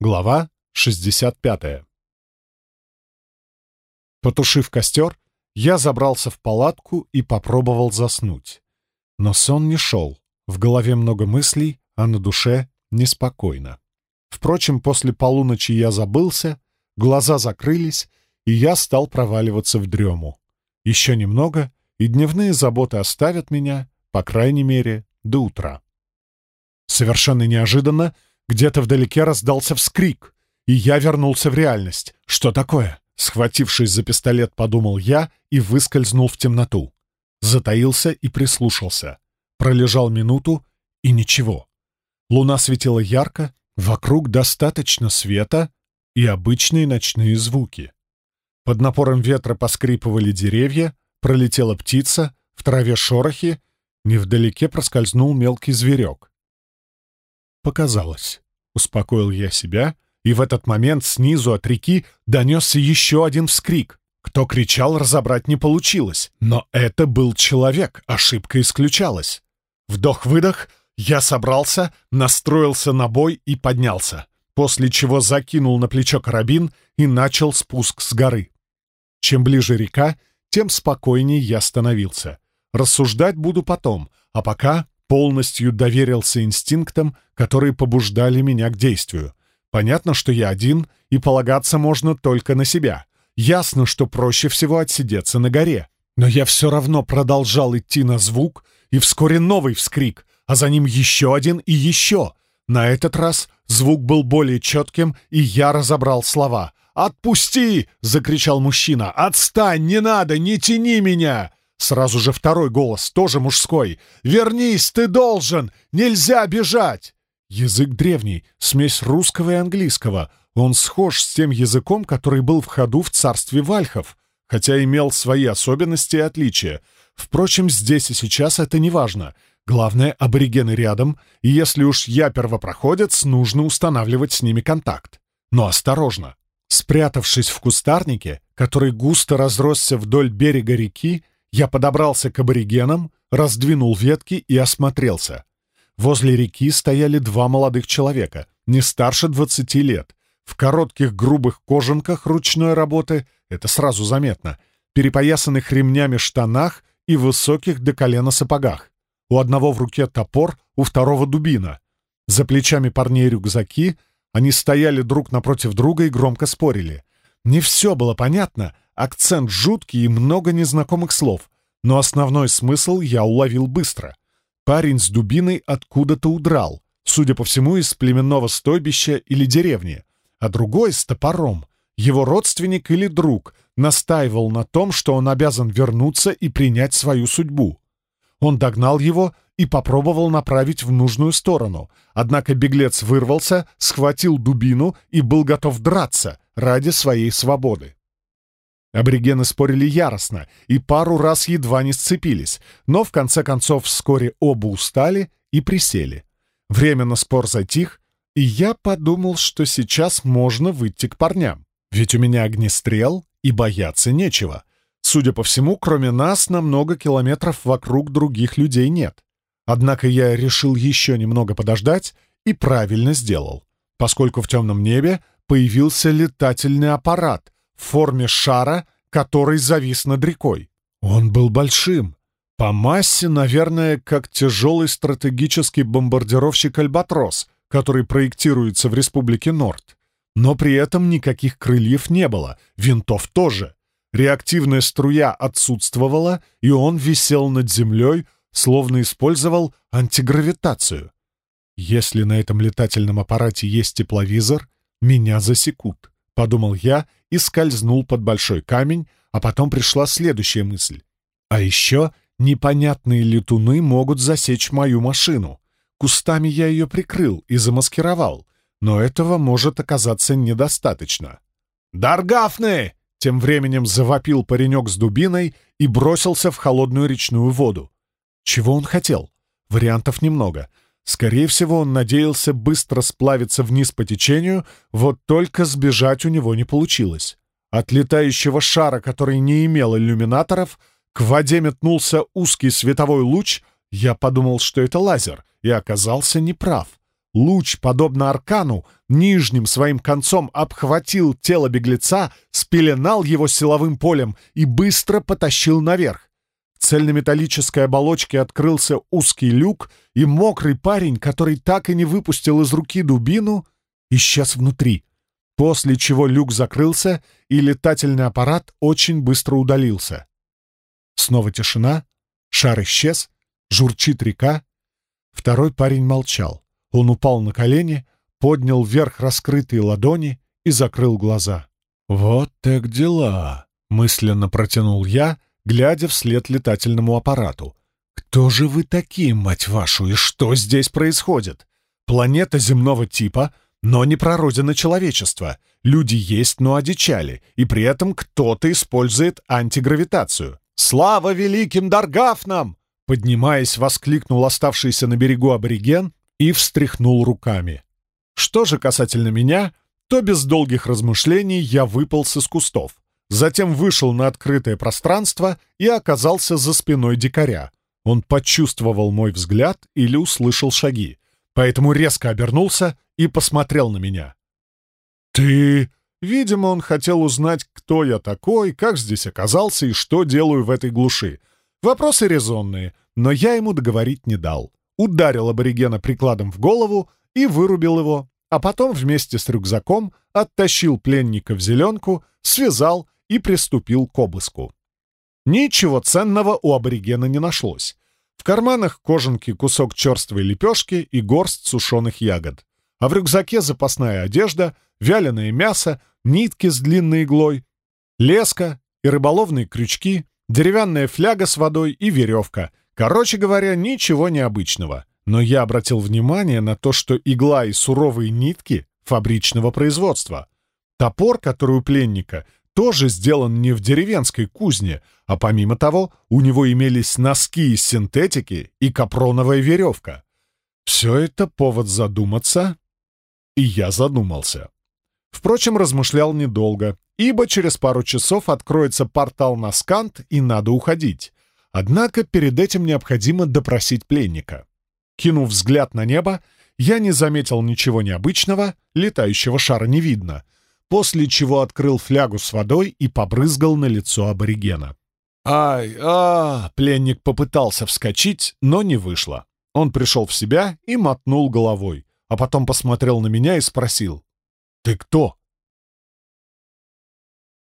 Глава 65. Потушив костер, я забрался в палатку и попробовал заснуть. Но сон не шел. В голове много мыслей, а на душе неспокойно. Впрочем, после полуночи я забылся, глаза закрылись, и я стал проваливаться в дрему. Еще немного, и дневные заботы оставят меня, по крайней мере, до утра. Совершенно неожиданно где-то вдалеке раздался вскрик, и я вернулся в реальность. Что такое? Схватившись за пистолет, подумал я и выскользнул в темноту. Затаился и прислушался. Пролежал минуту, и ничего. Луна светила ярко, вокруг достаточно света и обычные ночные звуки. Под напором ветра поскрипывали деревья, пролетела птица, в траве шорохи, невдалеке проскользнул мелкий зверек. Показалось. Успокоил я себя, и в этот момент снизу от реки донесся еще один вскрик. Кто кричал, разобрать не получилось. Но это был человек, ошибка исключалась. Вдох-выдох, я собрался, настроился на бой и поднялся, после чего закинул на плечо карабин и начал спуск с горы. Чем ближе река, тем спокойнее я становился. Рассуждать буду потом, а пока полностью доверился инстинктам, которые побуждали меня к действию. Понятно, что я один, и полагаться можно только на себя. Ясно, что проще всего отсидеться на горе. Но я все равно продолжал идти на звук, и вскоре новый вскрик, а за ним еще один и еще. На этот раз звук был более четким, и я разобрал слова. «Отпусти!» — закричал мужчина. «Отстань! Не надо! Не тяни меня!» Сразу же второй голос, тоже мужской. «Вернись, ты должен! Нельзя бежать!» Язык древний, смесь русского и английского. Он схож с тем языком, который был в ходу в царстве вальхов, хотя имел свои особенности и отличия. Впрочем, здесь и сейчас это не важно. Главное, аборигены рядом, и если уж я первопроходец, нужно устанавливать с ними контакт. Но осторожно. Спрятавшись в кустарнике, который густо разросся вдоль берега реки, я подобрался к аборигенам, раздвинул ветки и осмотрелся. Возле реки стояли два молодых человека, не старше двадцати лет, в коротких грубых кожанках ручной работы, это сразу заметно, перепоясанных ремнями штанах и высоких до колена сапогах. У одного в руке топор, у второго дубина. За плечами парней рюкзаки, они стояли друг напротив друга и громко спорили. Не все было понятно, акцент жуткий и много незнакомых слов, но основной смысл я уловил быстро. Парень с дубиной откуда-то удрал, судя по всему, из племенного стойбища или деревни, а другой с топором. Его родственник или друг настаивал на том, что он обязан вернуться и принять свою судьбу. Он догнал его и попробовал направить в нужную сторону, однако беглец вырвался, схватил дубину и был готов драться ради своей свободы. Аборигены спорили яростно и пару раз едва не сцепились, но в конце концов вскоре оба устали и присели. Временно спор затих, и я подумал, что сейчас можно выйти к парням. Ведь у меня огнестрел, и бояться нечего. Судя по всему, кроме нас, на много километров вокруг других людей нет. Однако я решил еще немного подождать и правильно сделал, поскольку в темном небе появился летательный аппарат, в форме шара, который завис над рекой. Он был большим. По массе, наверное, как тяжелый стратегический бомбардировщик «Альбатрос», который проектируется в Республике Норд. Но при этом никаких крыльев не было, винтов тоже. Реактивная струя отсутствовала, и он висел над землей, словно использовал антигравитацию. Если на этом летательном аппарате есть тепловизор, меня засекут. — подумал я и скользнул под большой камень, а потом пришла следующая мысль. А еще непонятные летуны могут засечь мою машину. Кустами я ее прикрыл и замаскировал, но этого может оказаться недостаточно. «Даргафны!» — тем временем завопил паренек с дубиной и бросился в холодную речную воду. Чего он хотел? Вариантов немного — Скорее всего, он надеялся быстро сплавиться вниз по течению, вот только сбежать у него не получилось. От летающего шара, который не имел иллюминаторов, к воде метнулся узкий световой луч. Я подумал, что это лазер, и оказался неправ. Луч, подобно аркану, нижним своим концом обхватил тело беглеца, спеленал его силовым полем и быстро потащил наверх. Цельнометаллической оболочке открылся узкий люк, и мокрый парень, который так и не выпустил из руки дубину, исчез внутри, после чего люк закрылся, и летательный аппарат очень быстро удалился. Снова тишина, шар исчез, журчит река. Второй парень молчал. Он упал на колени, поднял вверх раскрытые ладони и закрыл глаза. «Вот так дела!» — мысленно протянул я, глядя вслед летательному аппарату. «Кто же вы такие, мать вашу, и что здесь происходит? Планета земного типа, но не прародина человечества. Люди есть, но одичали, и при этом кто-то использует антигравитацию. Слава великим Даргафнам!» Поднимаясь, воскликнул оставшийся на берегу абориген и встряхнул руками. Что же касательно меня, то без долгих размышлений я выполз из кустов. Затем вышел на открытое пространство и оказался за спиной дикаря. Он почувствовал мой взгляд или услышал шаги, поэтому резко обернулся и посмотрел на меня. «Ты...» Видимо, он хотел узнать, кто я такой, как здесь оказался и что делаю в этой глуши. Вопросы резонные, но я ему договорить не дал. Ударил аборигена прикладом в голову и вырубил его, а потом вместе с рюкзаком оттащил пленника в зеленку, связал и приступил к обыску. Ничего ценного у аборигена не нашлось. В карманах кожанки кусок черствой лепешки и горсть сушеных ягод. А в рюкзаке запасная одежда, вяленое мясо, нитки с длинной иглой, леска и рыболовные крючки, деревянная фляга с водой и веревка. Короче говоря, ничего необычного. Но я обратил внимание на то, что игла и суровые нитки фабричного производства. Топор, который у пленника, тоже сделан не в деревенской кузне, а помимо того, у него имелись носки из синтетики и капроновая веревка. Все это повод задуматься, и я задумался. Впрочем, размышлял недолго, ибо через пару часов откроется портал на скант, и надо уходить. Однако перед этим необходимо допросить пленника. Кинув взгляд на небо, я не заметил ничего необычного, летающего шара не видно, после чего открыл флягу с водой и побрызгал на лицо аборигена. «Ай, а!» — пленник попытался вскочить, но не вышло. Он пришел в себя и мотнул головой, а потом посмотрел на меня и спросил. «Ты кто?»